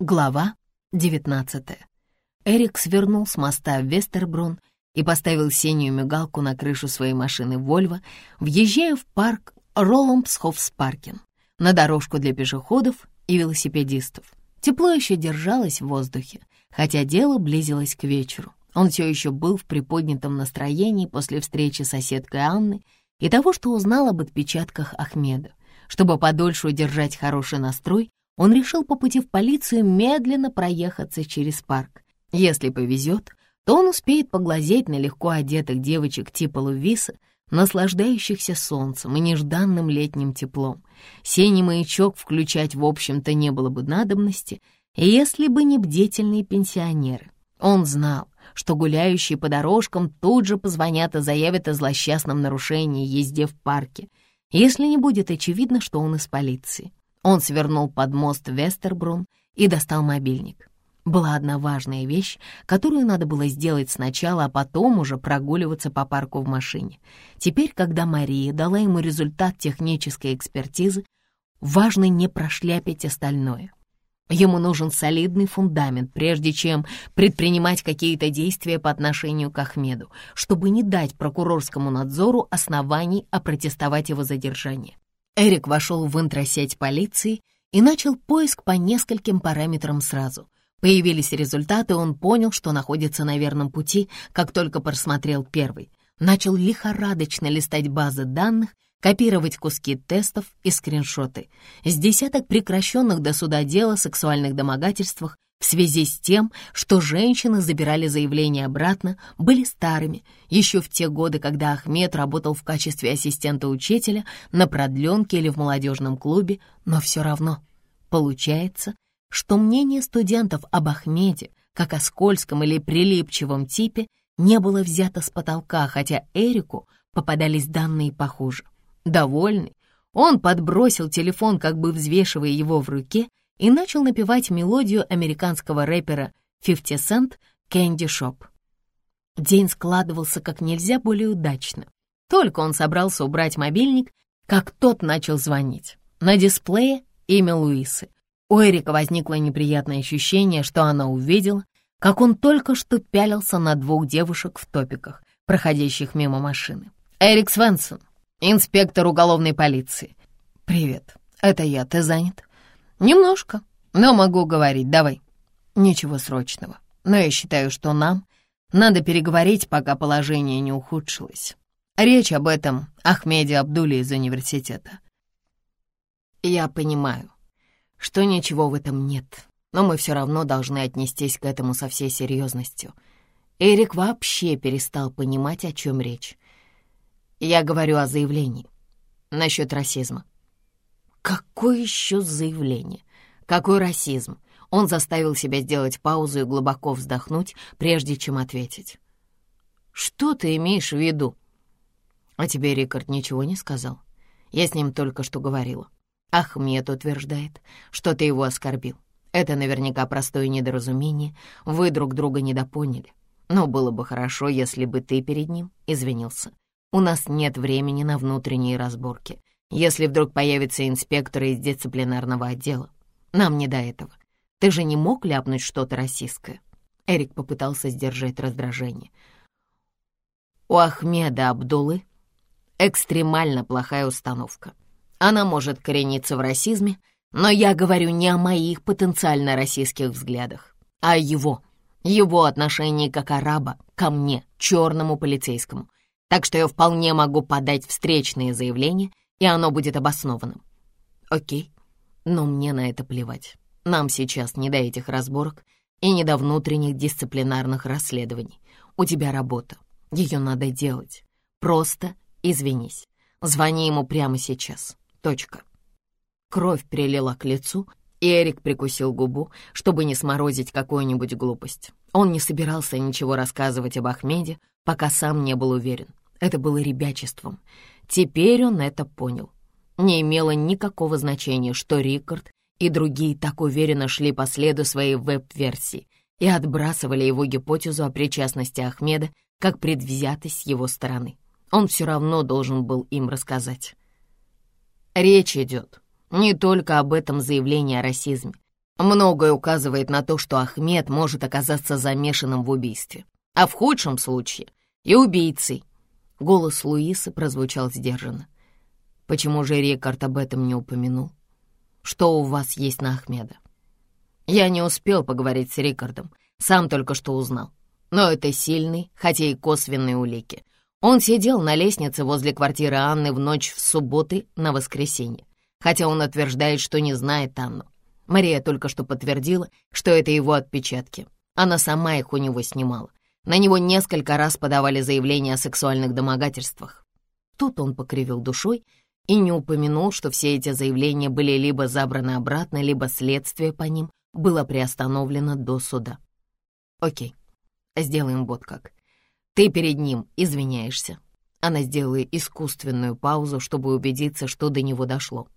Глава 19. Эрик свернул с моста в Вестербрун и поставил синюю мигалку на крышу своей машины «Вольво», въезжая в парк Ролломпсхофспаркен, на дорожку для пешеходов и велосипедистов. Тепло еще держалось в воздухе, хотя дело близилось к вечеру. Он все еще был в приподнятом настроении после встречи с соседкой Анны и того, что узнал об отпечатках Ахмеда. Чтобы подольше удержать хороший настрой, он решил по пути в полицию медленно проехаться через парк. Если повезет, то он успеет поглазеть на легко одетых девочек типа Лувиса, наслаждающихся солнцем и нежданным летним теплом. Синий маячок включать, в общем-то, не было бы надобности, если бы не бдительные пенсионеры. Он знал, что гуляющие по дорожкам тут же позвонят и заявят о злосчастном нарушении езде в парке, если не будет очевидно, что он из полиции. Он свернул под мост Вестербрун и достал мобильник. Была одна важная вещь, которую надо было сделать сначала, а потом уже прогуливаться по парку в машине. Теперь, когда Мария дала ему результат технической экспертизы, важно не прошляпить остальное. Ему нужен солидный фундамент, прежде чем предпринимать какие-то действия по отношению к Ахмеду, чтобы не дать прокурорскому надзору оснований опротестовать его задержание. Эрик вошел в интросеть полиции и начал поиск по нескольким параметрам сразу. Появились результаты, он понял, что находится на верном пути, как только просмотрел первый. Начал лихорадочно листать базы данных, копировать куски тестов и скриншоты. С десяток прекращенных до суда дел о сексуальных домогательствах в связи с тем, что женщины забирали заявления обратно, были старыми, еще в те годы, когда Ахмед работал в качестве ассистента учителя на продленке или в молодежном клубе, но все равно. Получается, что мнение студентов об Ахмеде, как о скользком или прилипчивом типе, не было взято с потолка, хотя Эрику попадались данные похуже. Довольный, он подбросил телефон, как бы взвешивая его в руке, и начал напевать мелодию американского рэпера 50 Cent «Candy Shop». День складывался как нельзя более удачно. Только он собрался убрать мобильник, как тот начал звонить. На дисплее имя Луисы. У Эрика возникло неприятное ощущение, что она увидела, как он только что пялился на двух девушек в топиках, проходящих мимо машины. «Эрик Свенсон, инспектор уголовной полиции». «Привет, это я, ты занят?» «Немножко, но могу говорить, давай». «Ничего срочного, но я считаю, что нам надо переговорить, пока положение не ухудшилось. Речь об этом Ахмеде Абдуле из университета». «Я понимаю, что ничего в этом нет, но мы все равно должны отнестись к этому со всей серьезностью». Эрик вообще перестал понимать, о чем речь. Я говорю о заявлении насчет расизма. Какое еще заявление? Какой расизм? Он заставил себя сделать паузу и глубоко вздохнуть, прежде чем ответить. «Что ты имеешь в виду?» «А тебе Рикард ничего не сказал? Я с ним только что говорила. Ахмед утверждает, что ты его оскорбил. Это наверняка простое недоразумение, вы друг друга недопоняли. Но было бы хорошо, если бы ты перед ним извинился. У нас нет времени на внутренние разборки если вдруг появится инспектор из дисциплинарного отдела. Нам не до этого. Ты же не мог ляпнуть что-то российское?» Эрик попытался сдержать раздражение. «У Ахмеда Абдулы экстремально плохая установка. Она может корениться в расизме, но я говорю не о моих потенциально российских взглядах, а о его, его отношении как араба ко мне, черному полицейскому. Так что я вполне могу подать встречные заявления и оно будет обоснованным. Окей, но мне на это плевать. Нам сейчас не до этих разборок и не до внутренних дисциплинарных расследований. У тебя работа, ее надо делать. Просто извинись. Звони ему прямо сейчас. Точка. Кровь прилила к лицу, и Эрик прикусил губу, чтобы не сморозить какую-нибудь глупость. Он не собирался ничего рассказывать об Ахмеде, пока сам не был уверен. Это было ребячеством. Теперь он это понял. Не имело никакого значения, что Рикард и другие так уверенно шли по следу своей веб-версии и отбрасывали его гипотезу о причастности Ахмеда как предвзятость с его стороны. Он все равно должен был им рассказать. Речь идет не только об этом заявлении о расизме. Многое указывает на то, что Ахмед может оказаться замешанным в убийстве, а в худшем случае и убийцей. Голос Луисы прозвучал сдержанно. Почему же Рикард об этом не упомянул? Что у вас есть на Ахмеда? Я не успел поговорить с Рикардом, сам только что узнал. Но это сильный, хотя и косвенные улики. Он сидел на лестнице возле квартиры Анны в ночь в субботы на воскресенье, хотя он утверждает, что не знает Анну. Мария только что подтвердила, что это его отпечатки. Она сама их у него снимала. На него несколько раз подавали заявления о сексуальных домогательствах. Тут он покривил душой и не упомянул, что все эти заявления были либо забраны обратно, либо следствие по ним было приостановлено до суда. Окей, сделаем вот как. Ты перед ним извиняешься. Она сделала искусственную паузу, чтобы убедиться, что до него дошло.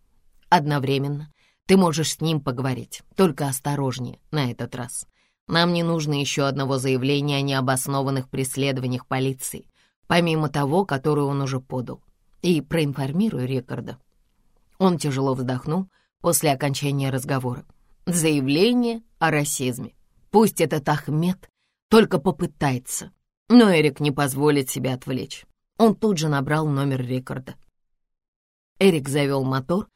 Одновременно ты можешь с ним поговорить, только осторожнее на этот раз. Нам не нужно еще одного заявления о необоснованных преследованиях полиции, помимо того, которое он уже подал. И проинформируй Рикарда». Он тяжело вздохнул после окончания разговора. «Заявление о расизме. Пусть этот Ахмед только попытается, но Эрик не позволит себя отвлечь». Он тут же набрал номер Рикарда. Эрик завел мотор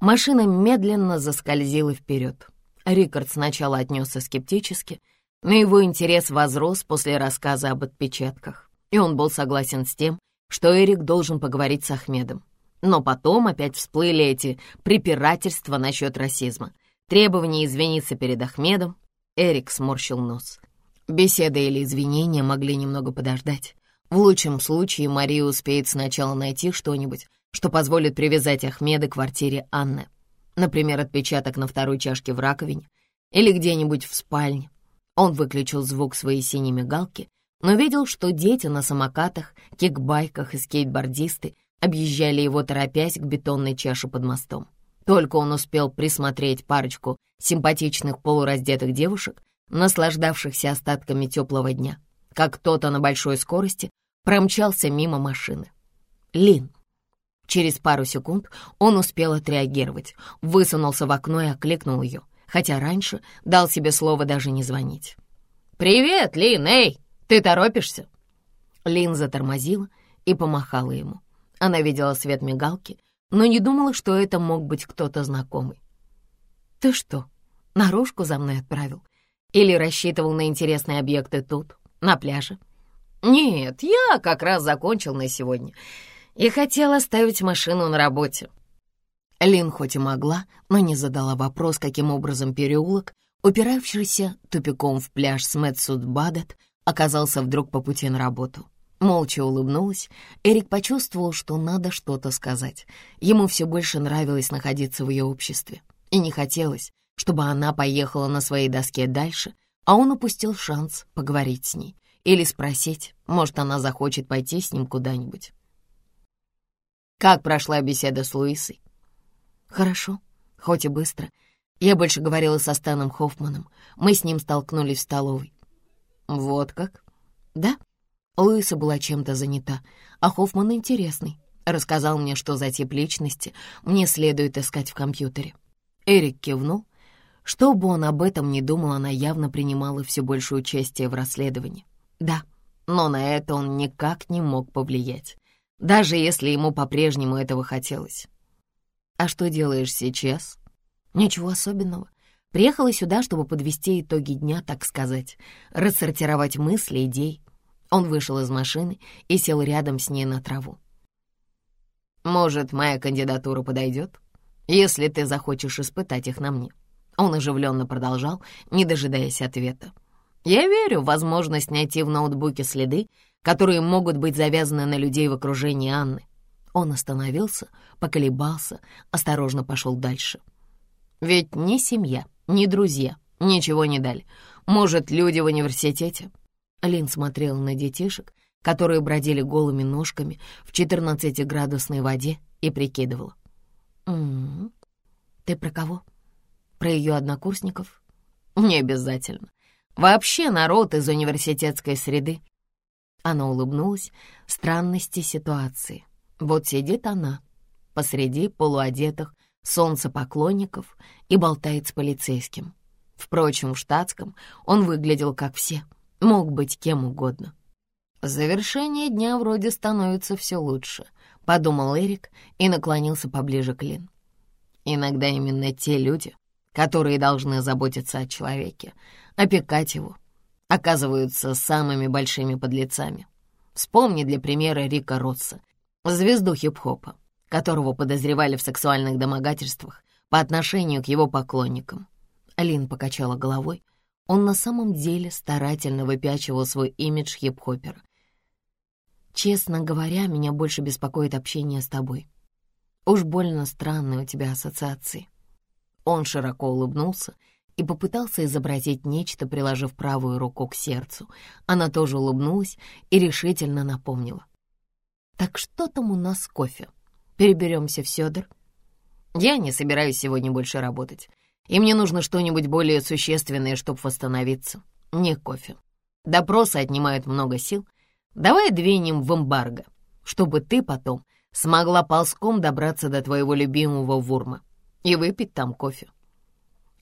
Машина медленно заскользила вперед. Рикард сначала отнесся скептически, но его интерес возрос после рассказа об отпечатках, и он был согласен с тем, что Эрик должен поговорить с Ахмедом. Но потом опять всплыли эти препирательства насчет расизма, требования извиниться перед Ахмедом. Эрик сморщил нос. Беседа или извинения могли немного подождать. В лучшем случае Мария успеет сначала найти что-нибудь, что позволит привязать Ахмеда к квартире Анны. Например, отпечаток на второй чашке в раковине или где-нибудь в спальне. Он выключил звук своей синей мигалки, но видел, что дети на самокатах, кикбайках и скейтбордисты объезжали его, торопясь к бетонной чаше под мостом. Только он успел присмотреть парочку симпатичных полураздетых девушек, наслаждавшихся остатками теплого дня, как кто-то на большой скорости промчался мимо машины. Лин. Через пару секунд он успел отреагировать, высунулся в окно и окликнул ее, хотя раньше дал себе слово даже не звонить. «Привет, Лин, эй, ты торопишься?» Лин затормозила и помахала ему. Она видела свет мигалки, но не думала, что это мог быть кто-то знакомый. «Ты что, наружку за мной отправил? Или рассчитывал на интересные объекты тут, на пляже?» «Нет, я как раз закончил на сегодня и хотела оставить машину на работе. Лин хоть и могла, но не задала вопрос, каким образом переулок, упиравшийся тупиком в пляж с Мэтсуд-Бадет, оказался вдруг по пути на работу. Молча улыбнулась, Эрик почувствовал, что надо что-то сказать. Ему все больше нравилось находиться в ее обществе. И не хотелось, чтобы она поехала на своей доске дальше, а он упустил шанс поговорить с ней или спросить, может, она захочет пойти с ним куда-нибудь. Как прошла беседа с Луисой? Хорошо, хоть и быстро. Я больше говорила со Станом Хоффманом. Мы с ним столкнулись в столовой. Вот как? Да. Луиса была чем-то занята, а Хоффман интересный. Рассказал мне, что за тип личности мне следует искать в компьютере. Эрик кивнул. Что бы он об этом ни думал, она явно принимала все большее участие в расследовании. Да, но на это он никак не мог повлиять даже если ему по-прежнему этого хотелось. «А что делаешь сейчас?» «Ничего особенного. Приехала сюда, чтобы подвести итоги дня, так сказать, рассортировать мысли, идей». Он вышел из машины и сел рядом с ней на траву. «Может, моя кандидатура подойдет, если ты захочешь испытать их на мне?» Он оживленно продолжал, не дожидаясь ответа. «Я верю в возможность найти в ноутбуке следы, которые могут быть завязаны на людей в окружении Анны. Он остановился, поколебался, осторожно пошел дальше. Ведь ни семья, ни друзья ничего не дали. Может, люди в университете? Лин смотрел на детишек, которые бродили голыми ножками в 14-градусной воде и прикидывал. «М-м, ты про кого? Про ее однокурсников?» «Не обязательно. Вообще народ из университетской среды она улыбнулась странности ситуации. Вот сидит она посреди полуодетых солнцепоклонников и болтает с полицейским. Впрочем, в штатском он выглядел как все, мог быть кем угодно. «Завершение дня вроде становится все лучше», — подумал Эрик и наклонился поближе к Лин. «Иногда именно те люди, которые должны заботиться о человеке, опекать его, оказываются самыми большими подлецами. Вспомни для примера Рика Росса, звезду хип-хопа, которого подозревали в сексуальных домогательствах по отношению к его поклонникам. Лин покачала головой. Он на самом деле старательно выпячивал свой имидж хип-хопера. «Честно говоря, меня больше беспокоит общение с тобой. Уж больно странные у тебя ассоциации». Он широко улыбнулся и попытался изобразить нечто, приложив правую руку к сердцу. Она тоже улыбнулась и решительно напомнила. «Так что там у нас кофе? Переберемся в Сёдор?» «Я не собираюсь сегодня больше работать, и мне нужно что-нибудь более существенное, чтобы восстановиться. Не кофе. Допросы отнимают много сил. Давай двинем в эмбарго, чтобы ты потом смогла ползком добраться до твоего любимого Вурма и выпить там кофе.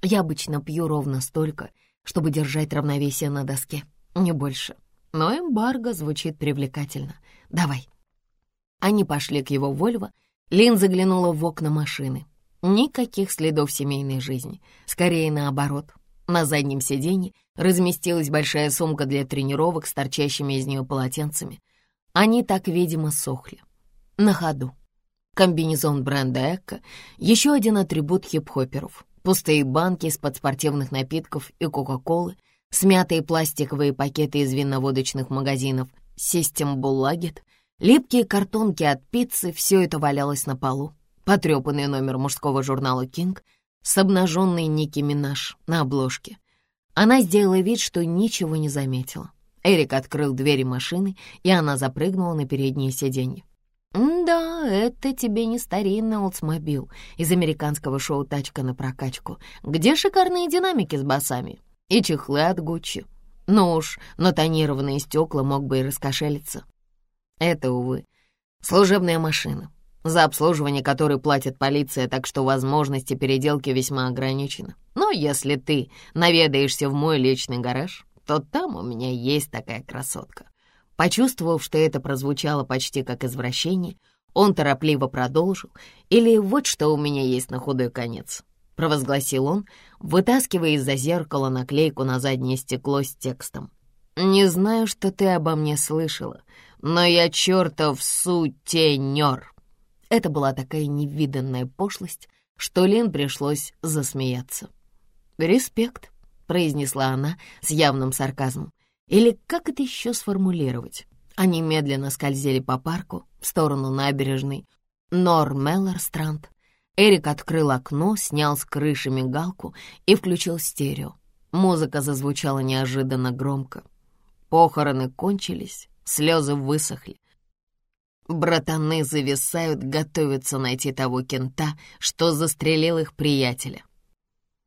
Я обычно пью ровно столько, чтобы держать равновесие на доске, не больше. Но эмбарго звучит привлекательно. Давай. Они пошли к его Вольво. Лин заглянула в окна машины. Никаких следов семейной жизни. Скорее наоборот. На заднем сиденье разместилась большая сумка для тренировок с торчащими из нее полотенцами. Они так, видимо, сохли. На ходу. Комбинезон бренда «Экко» — еще один атрибут хип-хоперов. Пустые банки из-под спортивных напитков и Кока-Колы, смятые пластиковые пакеты из винно-водочных магазинов «Систем Буллагет», Липкие картонки от пиццы, все это валялось на полу. Потрепанный номер мужского журнала «Кинг» с обнаженной Ники Минаж на обложке. Она сделала вид, что ничего не заметила. Эрик открыл двери машины, и она запрыгнула на переднее сиденье. «Да, это тебе не старинный Олдсмобил из американского шоу «Тачка на прокачку», где шикарные динамики с басами и чехлы от Гуччи. Ну уж, на тонированные стекла мог бы и раскошелиться. Это, увы, служебная машина, за обслуживание которой платит полиция, так что возможности переделки весьма ограничены. Но если ты наведаешься в мой личный гараж, то там у меня есть такая красотка. Почувствовав, что это прозвучало почти как извращение, он торопливо продолжил, или вот что у меня есть на худой конец, провозгласил он, вытаскивая из-за зеркала наклейку на заднее стекло с текстом. «Не знаю, что ты обо мне слышала, но я чертов сутенер!» Это была такая невиданная пошлость, что Лин пришлось засмеяться. «Респект», — произнесла она с явным сарказмом. «Или как это еще сформулировать?» Они медленно скользили по парку в сторону набережной Нор-Меллер-Странд. Эрик открыл окно, снял с крыши мигалку и включил стерео. Музыка зазвучала неожиданно громко. Похороны кончились, Слезы высохли. Братаны зависают, готовятся найти того кента, что застрелил их приятеля.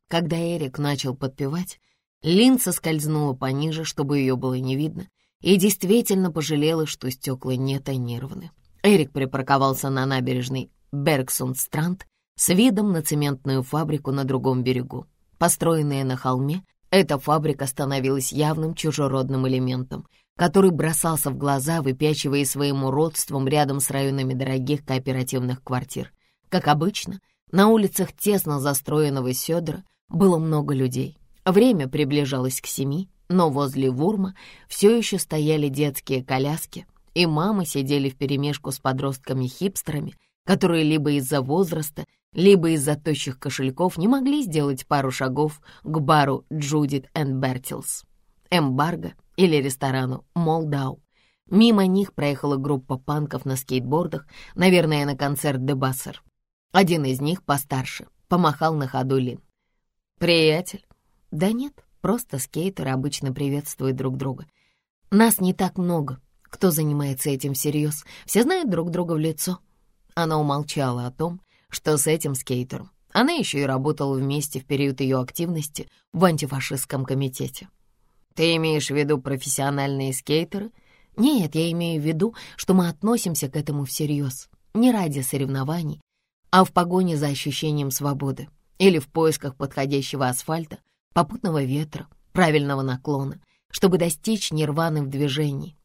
Когда Эрик начал подпевать, Лин соскользнула пониже, чтобы ее было не видно, и действительно пожалела, что стекла не тонированы. Эрик припарковался на набережной Бергсунд-Странд с видом на цементную фабрику на другом берегу. Построенная на холме, эта фабрика становилась явным чужеродным элементом, который бросался в глаза, выпячивая своим уродством рядом с районами дорогих кооперативных квартир. Как обычно, на улицах тесно застроенного Сёдора было много людей. Время приближалось к семи, но возле Вурма все еще стояли детские коляски, и мамы сидели вперемешку с подростками-хипстерами, которые либо из-за возраста, либо из-за тощих кошельков не могли сделать пару шагов к бару «Джудит энд Бертилс». Эмбарго или ресторану «Молдау». Мимо них проехала группа панков на скейтбордах, наверное, на концерт «Дебассер». Один из них, постарше, помахал на ходу Лин. «Приятель?» «Да нет, просто скейтеры обычно приветствуют друг друга. Нас не так много, кто занимается этим всерьез. Все знают друг друга в лицо». Она умолчала о том, что с этим скейтером она еще и работала вместе в период ее активности в антифашистском комитете. Ты имеешь в виду профессиональные скейтеры? Нет, я имею в виду, что мы относимся к этому всерьез, не ради соревнований, а в погоне за ощущением свободы или в поисках подходящего асфальта, попутного ветра, правильного наклона, чтобы достичь нирваны в движении.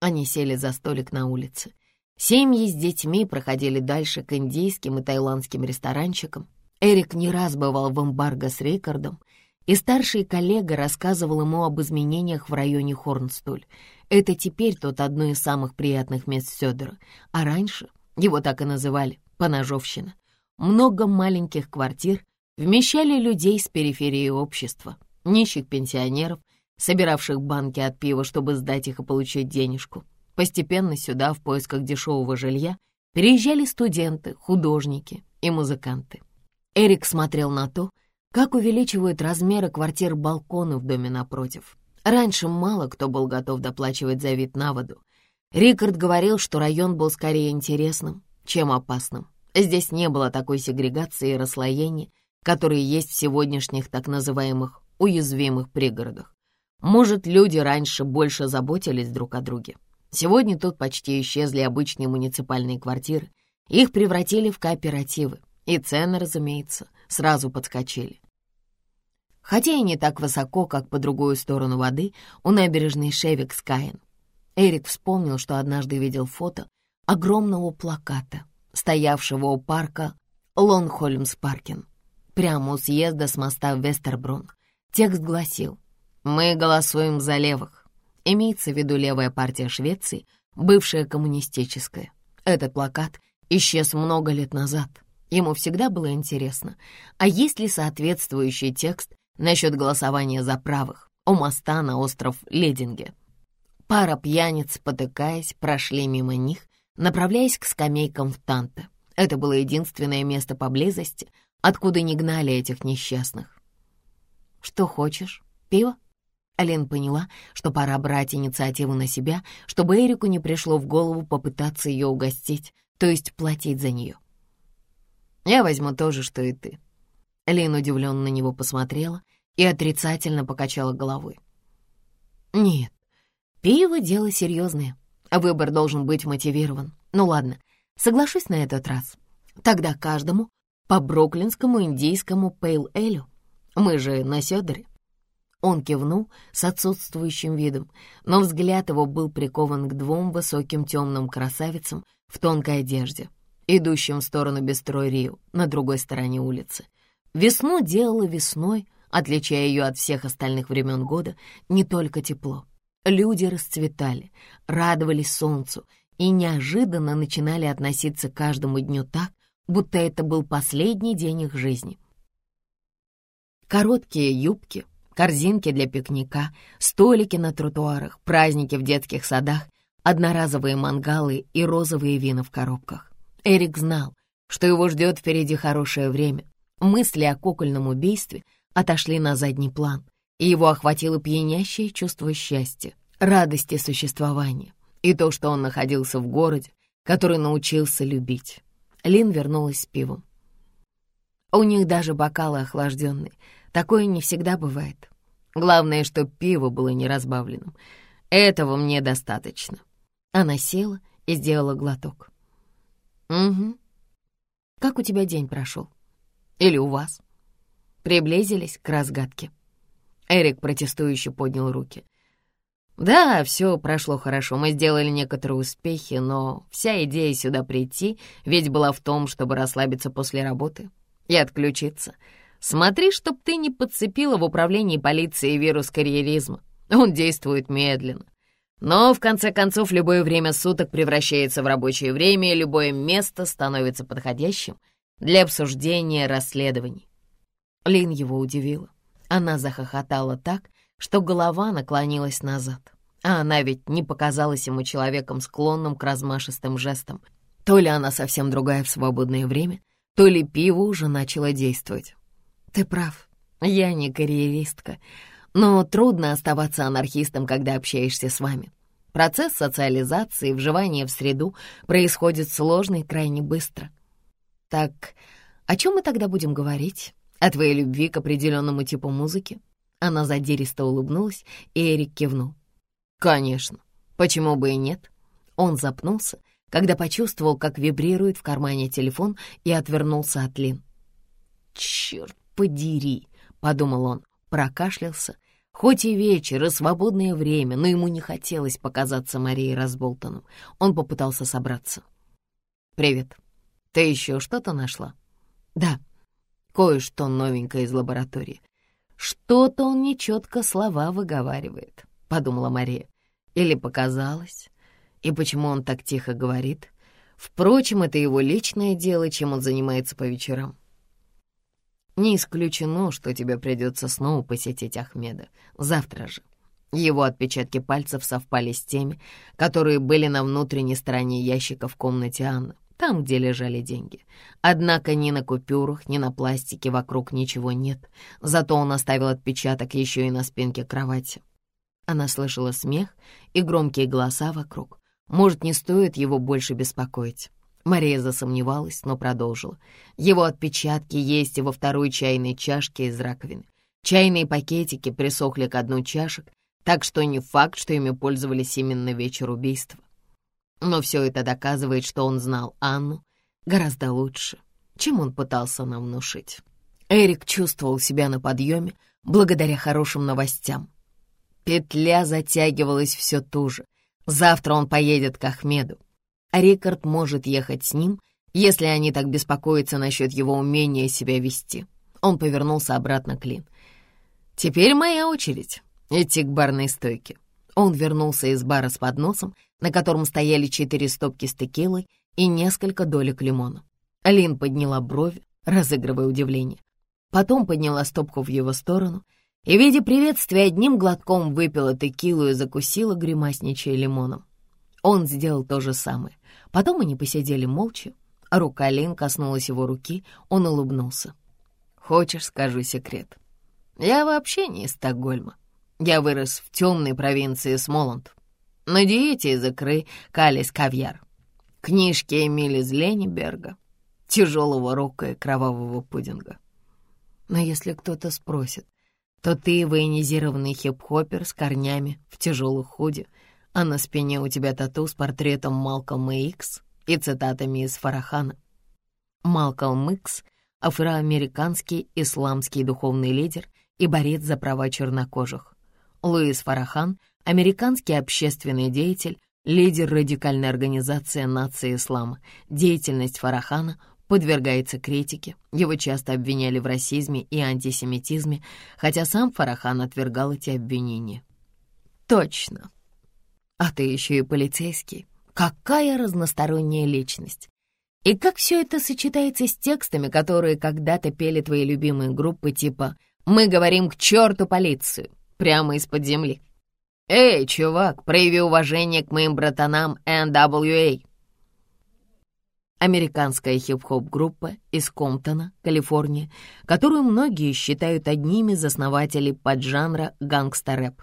Они сели за столик на улице. Семьи с детьми проходили дальше к индийским и тайландским ресторанчикам. Эрик не раз бывал в эмбарго с Рикардом, и старший коллега рассказывал ему об изменениях в районе Хорнстуль. Это теперь тот одно из самых приятных мест Сёдора, а раньше его так и называли — Поножовщина. Много маленьких квартир вмещали людей с периферии общества, нищих пенсионеров, собиравших банки от пива, чтобы сдать их и получить денежку. Постепенно сюда, в поисках дешевого жилья, переезжали студенты, художники и музыканты. Эрик смотрел на то, как увеличивают размеры квартир балконы в доме напротив. Раньше мало кто был готов доплачивать за вид на воду. Рикард говорил, что район был скорее интересным, чем опасным. Здесь не было такой сегрегации и расслоения, которые есть в сегодняшних так называемых уязвимых пригородах. Может, люди раньше больше заботились друг о друге. Сегодня тут почти исчезли обычные муниципальные квартиры, их превратили в кооперативы, и цены, разумеется, сразу подскочили. Хотя и не так высоко, как по другую сторону воды, у набережной Шевик Скайен. Эрик вспомнил, что однажды видел фото огромного плаката, стоявшего у парка Лонгхольмс-Паркин, прямо у съезда с моста в Вестербрун. Текст гласил «Мы голосуем за левых». Имеется в виду левая партия Швеции, бывшая коммунистическая. Этот плакат исчез много лет назад. Ему всегда было интересно, а есть ли соответствующий текст насчет голосования за правых у моста на остров Лединге. Пара пьяниц, потыкаясь, прошли мимо них, направляясь к скамейкам в Танте. Это было единственное место поблизости, откуда не гнали этих несчастных. «Что хочешь? Пиво?» Ален поняла, что пора брать инициативу на себя, чтобы Эрику не пришло в голову попытаться ее угостить, то есть платить за нее. «Я возьму то же, что и ты». Лин удивленно на него посмотрела и отрицательно покачала головой. «Нет, пиво — дело серьезное, а выбор должен быть мотивирован. Ну ладно, соглашусь на этот раз. Тогда каждому по бруклинскому индийскому пейл-элю. Мы же на Сёдоре». Он кивнул с отсутствующим видом, но взгляд его был прикован к двум высоким темным красавицам в тонкой одежде, идущим в сторону Бестрой Рио на другой стороне улицы. Весну делала весной, отличая ее от всех остальных времен года, не только тепло. Люди расцветали, радовались солнцу и неожиданно начинали относиться к каждому дню так, будто это был последний день их жизни. Короткие юбки, корзинки для пикника, столики на тротуарах, праздники в детских садах, одноразовые мангалы и розовые вина в коробках. Эрик знал, что его ждет впереди хорошее время. Мысли о кукольном убийстве отошли на задний план, и его охватило пьянящее чувство счастья, радости существования и то, что он находился в городе, который научился любить. Лин вернулась с пивом. У них даже бокалы охлажденные. Такое не всегда бывает. Главное, что пиво было не разбавленным. Этого мне достаточно. Она села и сделала глоток. «Угу. Как у тебя день прошел? Или у вас?» Приблизились к разгадке. Эрик протестующе поднял руки. «Да, все прошло хорошо, мы сделали некоторые успехи, но вся идея сюда прийти ведь была в том, чтобы расслабиться после работы и отключиться. Смотри, чтоб ты не подцепила в управлении полиции вирус карьеризма. Он действует медленно. Но, в конце концов, любое время суток превращается в рабочее время, и любое место становится подходящим для обсуждения расследований. Лин его удивила. Она захохотала так, что голова наклонилась назад. А она ведь не показалась ему человеком, склонным к размашистым жестам. То ли она совсем другая в свободное время, то ли пиво уже начало действовать. Ты прав, я не карьеристка, но трудно оставаться анархистом, когда общаешься с вами. Процесс социализации, вживания в среду происходит сложно и крайне быстро. Так о чем мы тогда будем говорить? О твоей любви к определенному типу музыки? Она задиристо улыбнулась, и Эрик кивнул. «Конечно. Почему бы и нет?» Он запнулся, когда почувствовал, как вибрирует в кармане телефон, и отвернулся от Лин. «Черт подери!» — подумал он. прокашлялся. Хоть и вечер, и свободное время, но ему не хотелось показаться Марии разболтанным. Он попытался собраться. «Привет. Ты еще что-то нашла?» «Да, кое-что новенькое из лаборатории. Что-то он нечетко слова выговаривает», — подумала Мария. «Или показалось? И почему он так тихо говорит? Впрочем, это его личное дело, чем он занимается по вечерам. Не исключено, что тебе придется снова посетить Ахмеда. Завтра же. Его отпечатки пальцев совпали с теми, которые были на внутренней стороне ящика в комнате Анны, там, где лежали деньги. Однако ни на купюрах, ни на пластике вокруг ничего нет. Зато он оставил отпечаток еще и на спинке кровати. Она слышала смех и громкие голоса вокруг. Может, не стоит его больше беспокоить. Мария засомневалась, но продолжила. Его отпечатки есть и во второй чайной чашке из раковины. Чайные пакетики присохли к одной чашек, так что не факт, что ими пользовались именно вечер убийства. Но все это доказывает, что он знал Анну гораздо лучше, чем он пытался нам внушить. Эрик чувствовал себя на подъеме благодаря хорошим новостям. Петля затягивалась все туже. Завтра он поедет к Ахмеду. Рикард может ехать с ним, если они так беспокоятся насчет его умения себя вести. Он повернулся обратно к Лин. «Теперь моя очередь идти к барной стойке». Он вернулся из бара с подносом, на котором стояли четыре стопки с текилой и несколько долек лимона. Лин подняла брови, разыгрывая удивление. Потом подняла стопку в его сторону и, видя приветствие, одним глотком выпила текилу и закусила, гримасничая лимоном. Он сделал то же самое. Потом они посидели молча. Рука Лин коснулась его руки, он улыбнулся. «Хочешь, скажу секрет? Я вообще не из Стокгольма. Я вырос в темной провинции Смоланд. На диете из икры калис кавьяр. Книжки Эмили Злениберга, тяжелого рока и кровавого пудинга. Но если кто-то спросит, то ты военизированный хип-хоппер с корнями в тяжелых худе — а на спине у тебя тату с портретом Малкольма Икс и цитатами из Фарахана. Малкольм Икс — афроамериканский исламский духовный лидер и борец за права чернокожих. Луис Фарахан — американский общественный деятель, лидер радикальной организации нации ислама. Деятельность Фарахана подвергается критике. Его часто обвиняли в расизме и антисемитизме, хотя сам Фарахан отвергал эти обвинения. Точно. А ты еще и полицейский. Какая разносторонняя личность. И как все это сочетается с текстами, которые когда-то пели твои любимые группы, типа «Мы говорим к черту полицию» прямо из-под земли. «Эй, чувак, прояви уважение к моим братанам NWA!» Американская хип-хоп-группа из Комптона, Калифорния, которую многие считают одними из основателей поджанра гангста-рэп.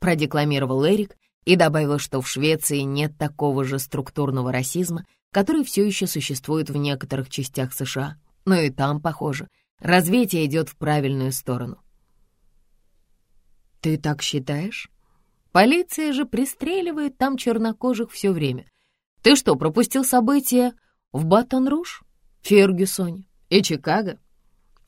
Продекламировал Эрик, и добавил, что в Швеции нет такого же структурного расизма, который все еще существует в некоторых частях США, но и там, похоже, развитие идет в правильную сторону. «Ты так считаешь? Полиция же пристреливает там чернокожих все время. Ты что, пропустил события в Батон-Руж, Фергюсоне и Чикаго?»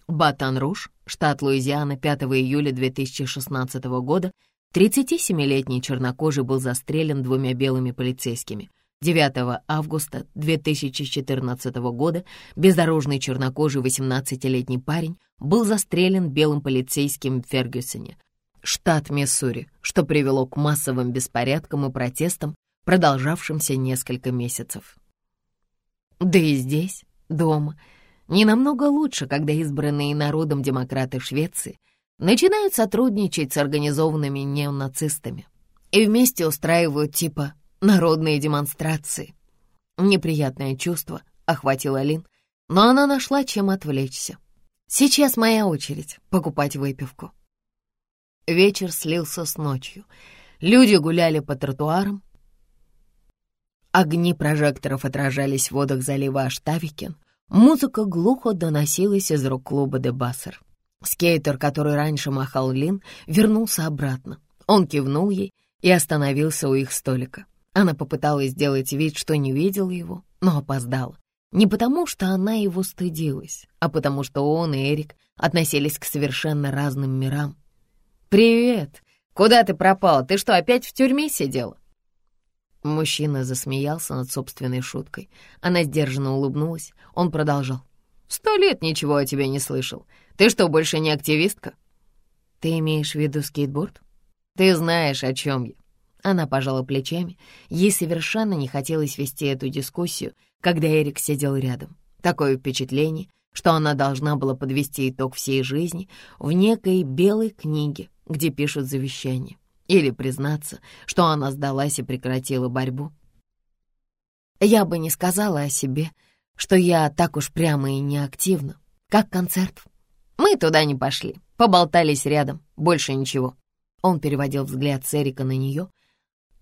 Батон-Руж, штат Луизиана, 5 июля 2016 года — 37-летний чернокожий был застрелен двумя белыми полицейскими. 9 августа 2014 года бездорожный чернокожий 18-летний парень был застрелен белым полицейским в Фергюсоне, штат Миссури, что привело к массовым беспорядкам и протестам, продолжавшимся несколько месяцев. Да и здесь, дома, не намного лучше, когда избранные народом демократы Швеции начинают сотрудничать с организованными неонацистами и вместе устраивают типа народные демонстрации. Неприятное чувство охватило Лин, но она нашла чем отвлечься. Сейчас моя очередь покупать выпивку. Вечер слился с ночью. Люди гуляли по тротуарам. Огни прожекторов отражались в водах залива Аштавикен. Музыка глухо доносилась из рук клуба «Де Бассер». Скейтер, который раньше махал Лин, вернулся обратно. Он кивнул ей и остановился у их столика. Она попыталась сделать вид, что не видела его, но опоздала. Не потому, что она его стыдилась, а потому что он и Эрик относились к совершенно разным мирам. «Привет! Куда ты пропал? Ты что, опять в тюрьме сидела?» Мужчина засмеялся над собственной шуткой. Она сдержанно улыбнулась. Он продолжал. «Сто лет ничего о тебе не слышал. Ты что, больше не активистка?» «Ты имеешь в виду скейтборд?» «Ты знаешь, о чем я». Она пожала плечами. Ей совершенно не хотелось вести эту дискуссию, когда Эрик сидел рядом. Такое впечатление, что она должна была подвести итог всей жизни в некой белой книге, где пишут завещание, или признаться, что она сдалась и прекратила борьбу. Я бы не сказала о себе, что я так уж прямо и неактивна, как концерт. Мы туда не пошли, поболтались рядом, больше ничего. Он переводил взгляд с Эрика на нее.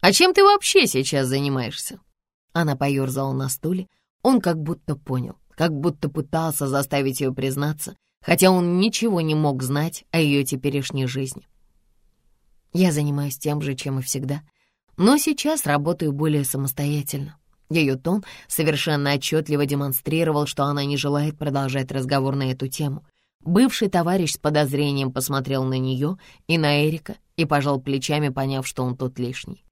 «А чем ты вообще сейчас занимаешься?» Она поерзала на стуле. Он как будто понял, как будто пытался заставить ее признаться, хотя он ничего не мог знать о ее теперешней жизни. Я занимаюсь тем же, чем и всегда, но сейчас работаю более самостоятельно. Ее тон совершенно отчетливо демонстрировал, что она не желает продолжать разговор на эту тему. Бывший товарищ с подозрением посмотрел на нее и на Эрика и пожал плечами, поняв, что он тут лишний.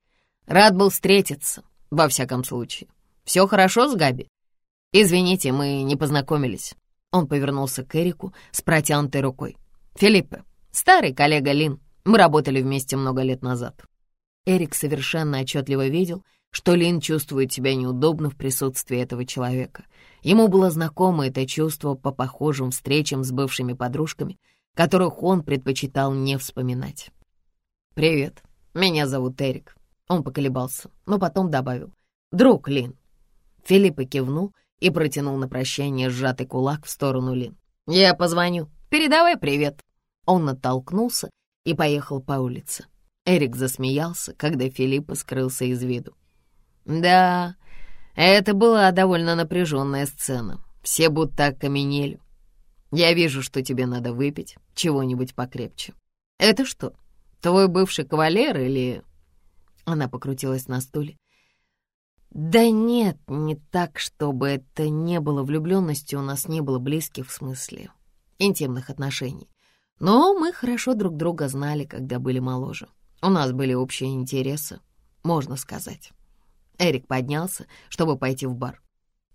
Рад был встретиться, во всяком случае. Все хорошо с Габи? Извините, мы не познакомились. Он повернулся к Эрику с протянутой рукой. Филиппе, старый коллега Лин. Мы работали вместе много лет назад. Эрик совершенно отчетливо видел, что Лин чувствует себя неудобно в присутствии этого человека. Ему было знакомо это чувство по похожим встречам с бывшими подружками, которых он предпочитал не вспоминать. «Привет, меня зовут Эрик. Он поколебался, но потом добавил. «Друг Лин». Филипп кивнул и протянул на прощание сжатый кулак в сторону Лин. «Я позвоню. Передавай привет». Он оттолкнулся и поехал по улице. Эрик засмеялся, когда Филипп скрылся из виду. «Да, это была довольно напряженная сцена. Все будто окаменели. Я вижу, что тебе надо выпить чего-нибудь покрепче. Это что, твой бывший кавалер или она покрутилась на стуле. «Да нет, не так, чтобы это не было влюбленностью, у нас не было близких в смысле интимных отношений. Но мы хорошо друг друга знали, когда были моложе. У нас были общие интересы, можно сказать». Эрик поднялся, чтобы пойти в бар.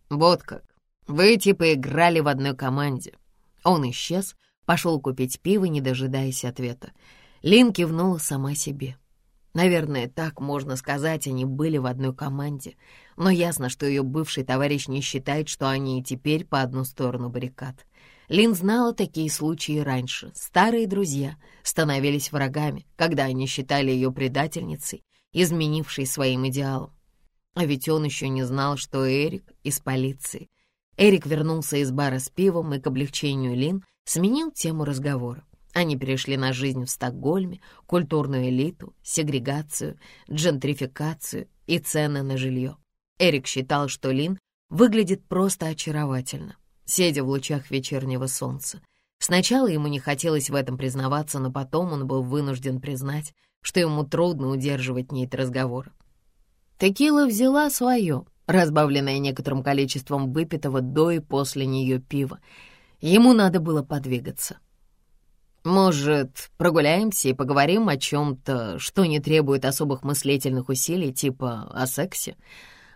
«Вот как. Вы типа играли в одной команде». Он исчез, пошел купить пиво, не дожидаясь ответа. Лин кивнула сама себе. Наверное, так можно сказать, они были в одной команде. Но ясно, что ее бывший товарищ не считает, что они и теперь по одну сторону баррикад. Лин знала такие случаи раньше. Старые друзья становились врагами, когда они считали ее предательницей, изменившей своим идеалам. А ведь он еще не знал, что Эрик из полиции. Эрик вернулся из бара с пивом и к облегчению Лин сменил тему разговора. Они перешли на жизнь в Стокгольме, культурную элиту, сегрегацию, джентрификацию и цены на жилье. Эрик считал, что Лин выглядит просто очаровательно, сидя в лучах вечернего солнца. Сначала ему не хотелось в этом признаваться, но потом он был вынужден признать, что ему трудно удерживать нить разговора. Текила взяла свое, разбавленное некоторым количеством выпитого до и после нее пива. Ему надо было подвигаться. Может, прогуляемся и поговорим о чем-то, что не требует особых мыслительных усилий, типа о сексе?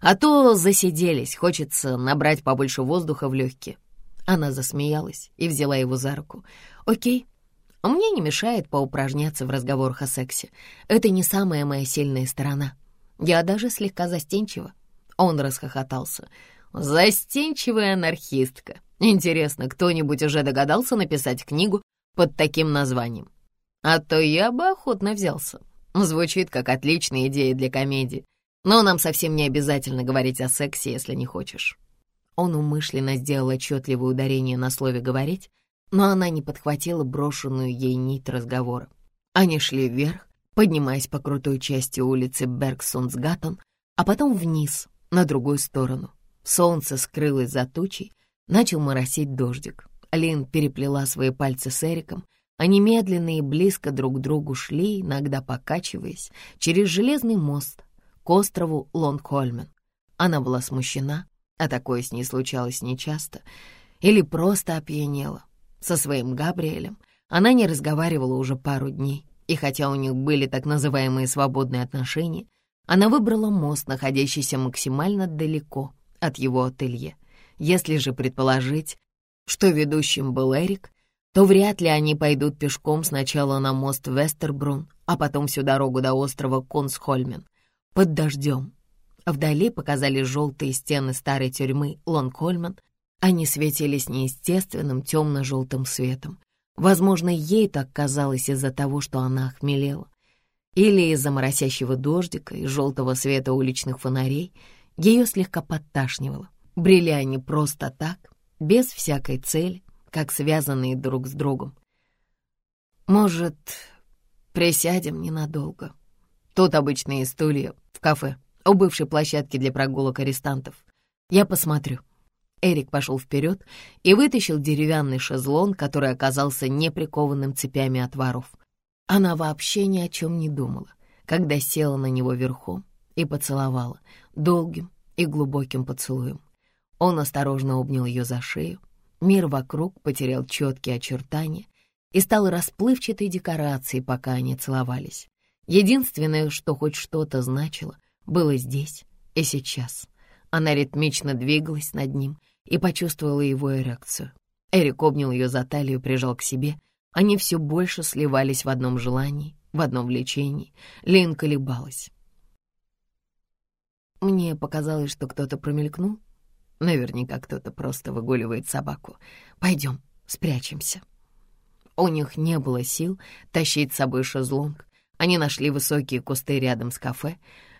А то засиделись, хочется набрать побольше воздуха в легкие. Она засмеялась и взяла его за руку. «Окей, мне не мешает поупражняться в разговорах о сексе. Это не самая моя сильная сторона. Я даже слегка застенчива». Он расхохотался. «Застенчивая анархистка. Интересно, кто-нибудь уже догадался написать книгу под таким названием. А то я бы охотно взялся. Звучит как отличная идея для комедии. Но нам совсем не обязательно говорить о сексе, если не хочешь. Он умышленно сделал отчетливое ударение на слове «говорить», но она не подхватила брошенную ей нить разговора. Они шли вверх, поднимаясь по крутой части улицы Бергсунсгаттен, а потом вниз, на другую сторону. Солнце скрылось за тучей, начал моросить дождик. Лин переплела свои пальцы с Эриком. Они медленно и близко друг к другу шли, иногда покачиваясь, через железный мост к острову Лонгхольмен. Она была смущена, а такое с ней случалось нечасто, или просто опьянела. Со своим Габриэлем она не разговаривала уже пару дней, и хотя у них были так называемые свободные отношения, она выбрала мост, находящийся максимально далеко от его ателье. Если же предположить, что ведущим был Эрик, то вряд ли они пойдут пешком сначала на мост Вестербрун, а потом всю дорогу до острова Консхольмен. Под дождем. Вдали показались желтые стены старой тюрьмы Лонгхольмен. Они светились неестественным темно-желтым светом. Возможно, ей так казалось из-за того, что она охмелела. Или из-за моросящего дождика и желтого света уличных фонарей ее слегка подташнивало. Брели они просто так, без всякой цели, как связанные друг с другом. «Может, присядем ненадолго?» Тут обычные стулья в кафе, у бывшей площадки для прогулок арестантов. Я посмотрю. Эрик пошел вперед и вытащил деревянный шезлон, который оказался неприкованным цепями от воров. Она вообще ни о чем не думала, когда села на него верхом и поцеловала долгим и глубоким поцелуем. Он осторожно обнял ее за шею. Мир вокруг потерял четкие очертания и стал расплывчатой декорацией, пока они целовались. Единственное, что хоть что-то значило, было здесь и сейчас. Она ритмично двигалась над ним и почувствовала его эрекцию. Эрик обнял ее за талию, прижал к себе. Они все больше сливались в одном желании, в одном влечении. Лин колебалась. Мне показалось, что кто-то промелькнул. Наверняка кто-то просто выгуливает собаку. Пойдем, спрячемся. У них не было сил тащить с собой шезлонг. Они нашли высокие кусты рядом с кафе.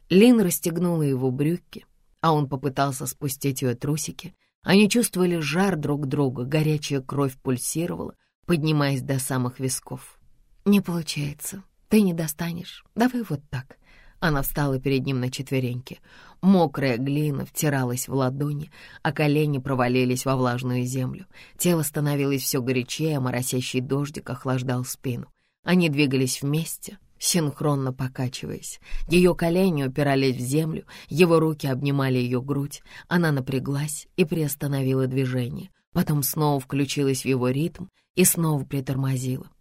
Лин расстегнула его брюки, а он попытался спустить ее трусики. Они чувствовали жар друг друга, горячая кровь пульсировала, поднимаясь до самых висков. «Не получается. Ты не достанешь. Давай вот так». Она встала перед ним на четвереньки. Мокрая глина втиралась в ладони, а колени провалились во влажную землю. Тело становилось все горячее, а моросящий дождик охлаждал спину. Они двигались вместе, синхронно покачиваясь. Ее колени упирались в землю, его руки обнимали ее грудь. Она напряглась и приостановила движение. Потом снова включилась в его ритм и снова притормозила.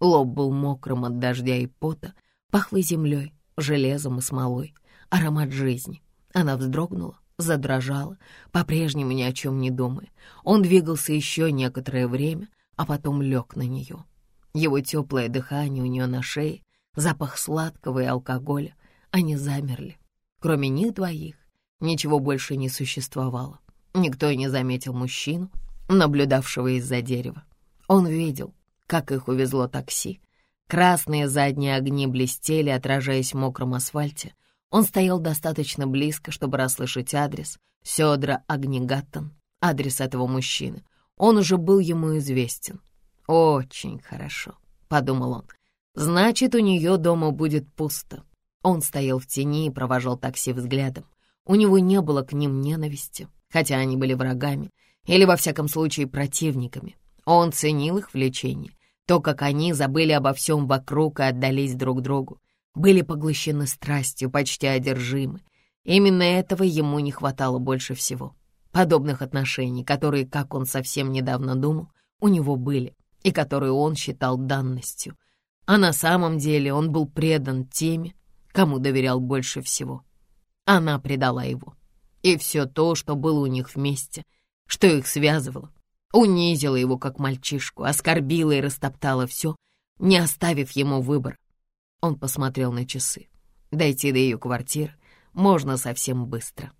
Лоб был мокрым от дождя и пота, пахло землей, железом и смолой. Аромат жизни. Она вздрогнула, задрожала, по-прежнему ни о чем не думая. Он двигался еще некоторое время, а потом лег на нее. Его теплое дыхание у нее на шее запах сладкого и алкоголя. Они замерли. Кроме них двоих ничего больше не существовало. Никто не заметил мужчину, наблюдавшего из-за дерева. Он видел, как их увезло такси. Красные задние огни блестели, отражаясь в мокром асфальте. Он стоял достаточно близко, чтобы расслышать адрес. Сёдра Агнигаттон, адрес этого мужчины. Он уже был ему известен. «Очень хорошо», — подумал он. Значит, у нее дома будет пусто. Он стоял в тени и провожал такси взглядом. У него не было к ним ненависти, хотя они были врагами, или, во всяком случае, противниками. Он ценил их влечение, то, как они забыли обо всем вокруг и отдались друг другу, были поглощены страстью, почти одержимы. Именно этого ему не хватало больше всего. Подобных отношений, которые, как он совсем недавно думал, у него были, и которые он считал данностью, а на самом деле он был предан теми, кому доверял больше всего. Она предала его. И все то, что было у них вместе, что их связывало, унизила его как мальчишку, оскорбила и растоптала все, не оставив ему выбор. Он посмотрел на часы. Дойти до ее квартиры можно совсем быстро.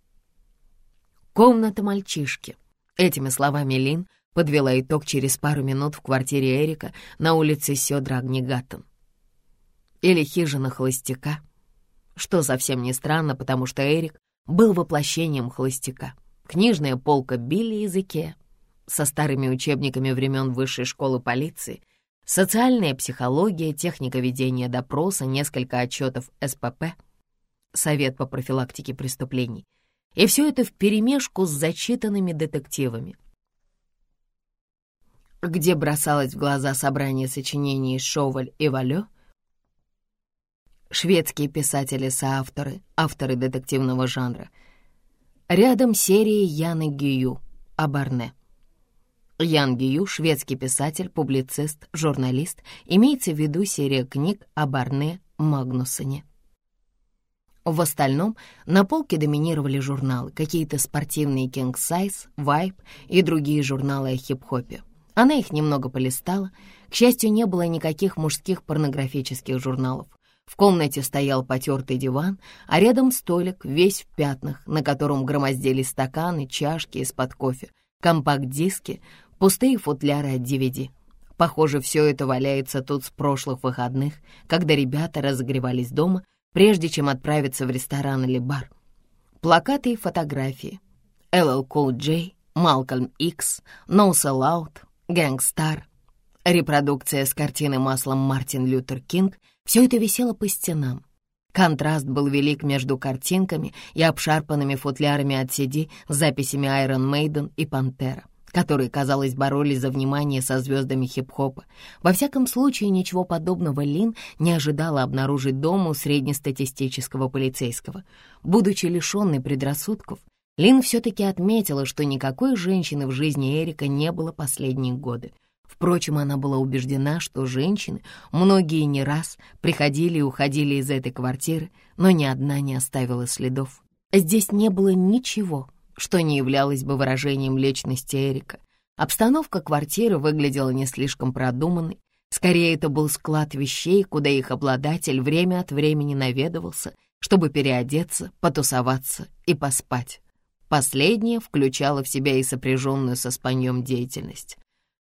Комната мальчишки. Этими словами Лин подвела итог через пару минут в квартире Эрика на улице Сёдра Агнигатон. Или хижина холостяка, что совсем не странно, потому что Эрик был воплощением холостяка. Книжная полка Билли языке со старыми учебниками времен высшей школы полиции, социальная психология, техника ведения допроса, несколько отчетов СПП, Совет по профилактике преступлений. И все это вперемешку с зачитанными детективами — где бросалось в глаза собрание сочинений Шоваль и Валё, шведские писатели-соавторы, авторы детективного жанра, Рядом серия Яны Гию о Барне. Ян Гию — шведский писатель, публицист, журналист. Имеется в виду серия книг о Барне Магнусоне. В остальном на полке доминировали журналы, какие-то спортивные King Size, Vibe и другие журналы о хип-хопе. Она их немного полистала. К счастью, не было никаких мужских порнографических журналов. В комнате стоял потертый диван, а рядом столик, весь в пятнах, на котором громоздились стаканы, чашки из-под кофе, компакт-диски, пустые футляры от DVD. Похоже, все это валяется тут с прошлых выходных, когда ребята разогревались дома прежде чем отправиться в ресторан или бар. Плакаты и фотографии. LL Cool J, Malcolm X, No Sell Out, Gangstar. Репродукция с картины маслом Мартин Лютер Кинг — все это висело по стенам. Контраст был велик между картинками и обшарпанными футлярами от CD с записями Iron Maiden и Пантера которые, казалось, боролись за внимание со звездами хип-хопа. Во всяком случае, ничего подобного Лин не ожидала обнаружить дома у среднестатистического полицейского. Будучи лишенной предрассудков, Лин все-таки отметила, что никакой женщины в жизни Эрика не было последние годы. Впрочем, она была убеждена, что женщины, многие не раз, приходили и уходили из этой квартиры, но ни одна не оставила следов. Здесь не было ничего, что не являлось бы выражением личности Эрика. Обстановка квартиры выглядела не слишком продуманной. Скорее, это был склад вещей, куда их обладатель время от времени наведывался, чтобы переодеться, потусоваться и поспать. Последнее включало в себя и сопряженную со спаньем деятельность.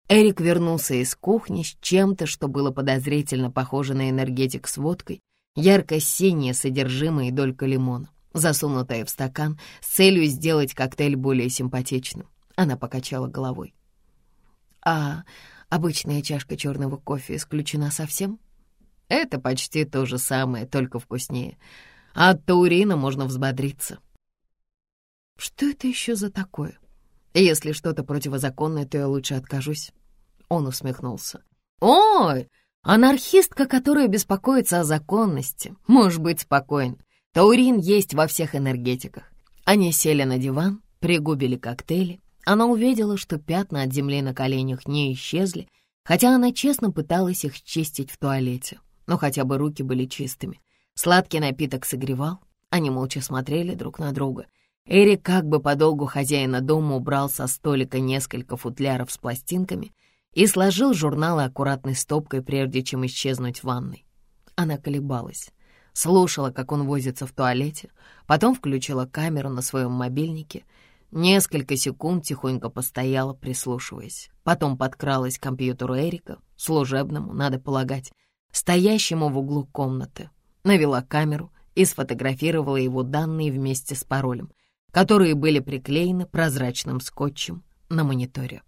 Эрик вернулся из кухни с чем-то, что было подозрительно похоже на энергетик с водкой, ярко-синее содержимое и долька лимона засунутая в стакан с целью сделать коктейль более симпатичным. Она покачала головой. «А обычная чашка черного кофе исключена совсем?» «Это почти то же самое, только вкуснее. От таурина можно взбодриться». «Что это еще за такое? Если что-то противозаконное, то я лучше откажусь». Он усмехнулся. «Ой, анархистка, которая беспокоится о законности, может быть спокойна. Таурин есть во всех энергетиках. Они сели на диван, пригубили коктейли. Она увидела, что пятна от земли на коленях не исчезли, хотя она честно пыталась их чистить в туалете, но хотя бы руки были чистыми. Сладкий напиток согревал, они молча смотрели друг на друга. Эрик как бы по долгу хозяина дома убрал со столика несколько футляров с пластинками и сложил журналы аккуратной стопкой, прежде чем исчезнуть в ванной. Она колебалась слушала, как он возится в туалете, потом включила камеру на своем мобильнике, несколько секунд тихонько постояла, прислушиваясь, потом подкралась к компьютеру Эрика, служебному, надо полагать, стоящему в углу комнаты, навела камеру и сфотографировала его данные вместе с паролем, которые были приклеены прозрачным скотчем на мониторе.